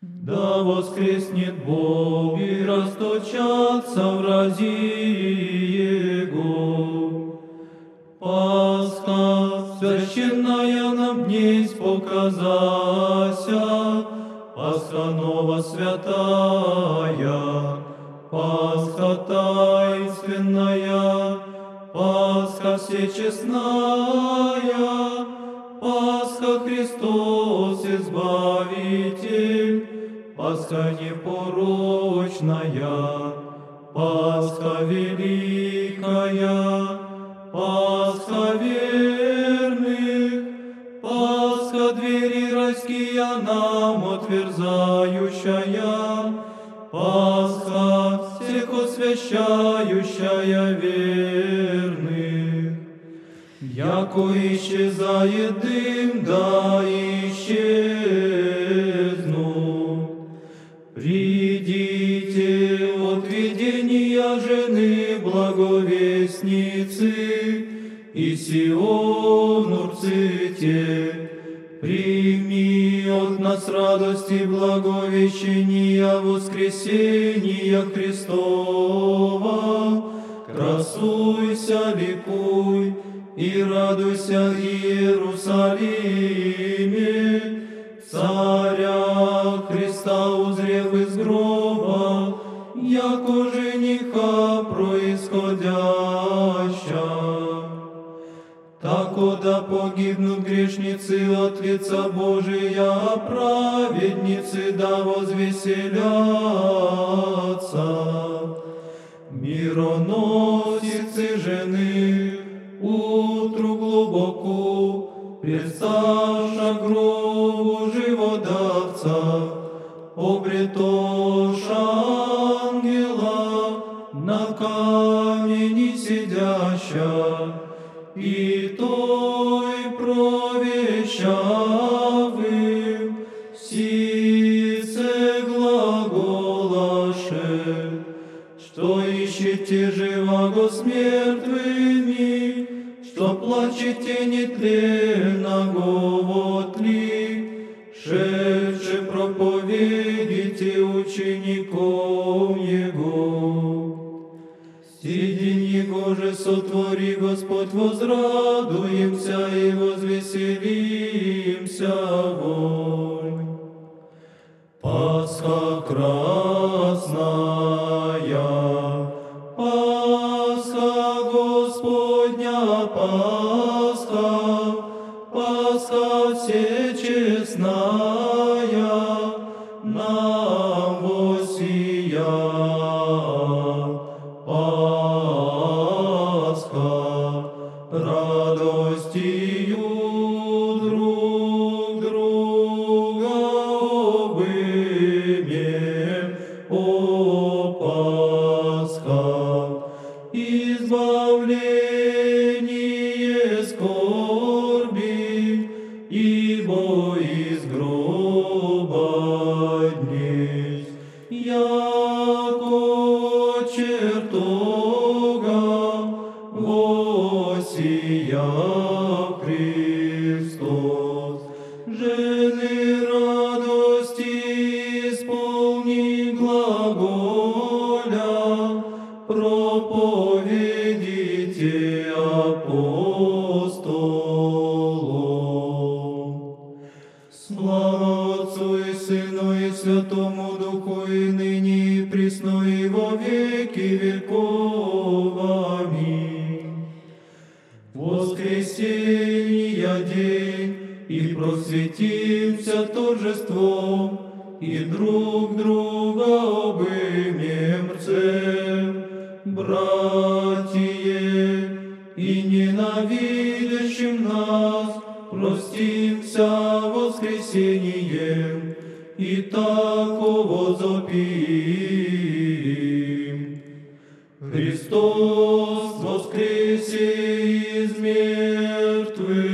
Да воскреснет Бог и расточатся врази Его. Пасха священная нам днесь показася, Пасха нова святая, Пасха таинственная, Пасха всечестная, Пасха Христос Избавитель, Пасха непорочная, Пасха великая, Пасха верных, Пасха двери райские нам отверзающая, Пасха всех освящающая верных. Яко исчезает дым, да исчезну. Видения жены благовестницы, и Сиону рците, прими от нас радости благовещения воскресения Христова, красуйся, ликуй, и радуйся, Иерусалиме, царя Христа узрев из гроба, яко жениха погибнут грешницы от лица Божия, а праведницы да возвеселятся. Мироносицы жены, утру глубоко, представша гробу живодавца, обретош ангела на камени сидяща, и той провещавым сице глаголаше, что ищете живаго с что плачете нетленного вот ли, проповедите учеников сотвори, Господь, возрадуемся и возвеселимся вонь. Пасха красная, Пасха Господня, Пасха, Пасха всечестная, обымем, о избавление скорби, ибо из гроба днесь, яко апостолу. Слава Отцу и Сыну и Святому Духу, и ныне, и присно, и во веки веков. Аминь. Воскресенья день, и просветимся торжеством, и друг друга обымем рцем, братья, и ненавидящим нас простимся воскресением, и таково возопим. Христос воскресе из мертвых,